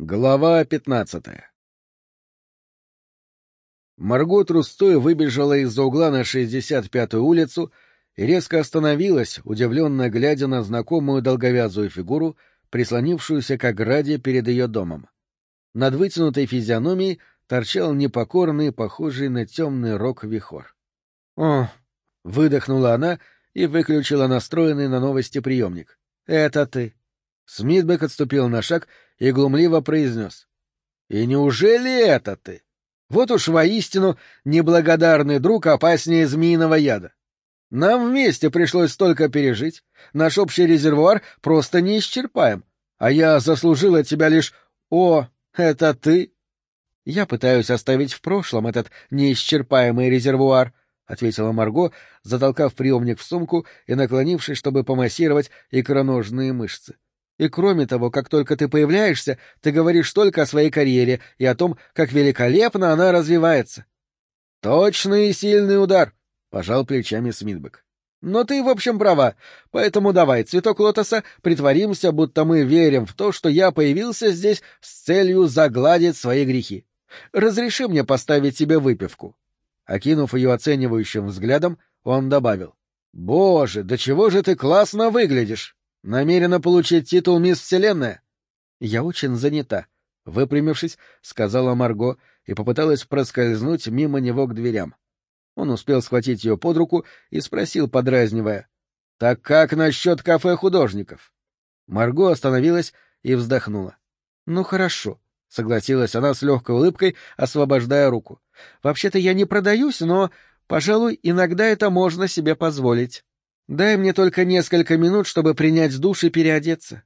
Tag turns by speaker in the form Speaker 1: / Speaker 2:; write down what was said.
Speaker 1: Глава пятнадцатая Марго трустой выбежала из-за угла на 65-ю улицу и резко остановилась, удивленно глядя на знакомую долговязую фигуру, прислонившуюся к ограде перед ее домом. Над вытянутой физиономией торчал непокорный, похожий на темный рог вихор. «О!» — выдохнула она и выключила настроенный на новости приемник. «Это ты!» Смитбек отступил на шаг и глумливо произнес. — И неужели это ты? Вот уж воистину неблагодарный друг опаснее змеиного яда. Нам вместе пришлось столько пережить, наш общий резервуар просто неисчерпаем, а я заслужил от тебя лишь «О, это ты?» «Я пытаюсь оставить в прошлом этот неисчерпаемый резервуар», — ответила Марго, затолкав приемник в сумку и наклонившись, чтобы помассировать икроножные мышцы. — и кроме того, как только ты появляешься, ты говоришь только о своей карьере и о том, как великолепно она развивается. — Точный и сильный удар, — пожал плечами Смитбек. — Но ты, в общем, права. Поэтому давай, цветок лотоса, притворимся, будто мы верим в то, что я появился здесь с целью загладить свои грехи. Разреши мне поставить тебе выпивку. Окинув ее оценивающим взглядом, он добавил. — Боже, да чего же ты классно выглядишь! Намерена получить титул «Мисс Вселенная»?» «Я очень занята», — выпрямившись, сказала Марго и попыталась проскользнуть мимо него к дверям. Он успел схватить ее под руку и спросил, подразнивая. «Так как насчет кафе художников?» Марго остановилась и вздохнула. «Ну хорошо», — согласилась она с легкой улыбкой, освобождая руку. «Вообще-то я не продаюсь, но, пожалуй, иногда это можно себе позволить». Дай мне только несколько минут, чтобы принять душ и переодеться.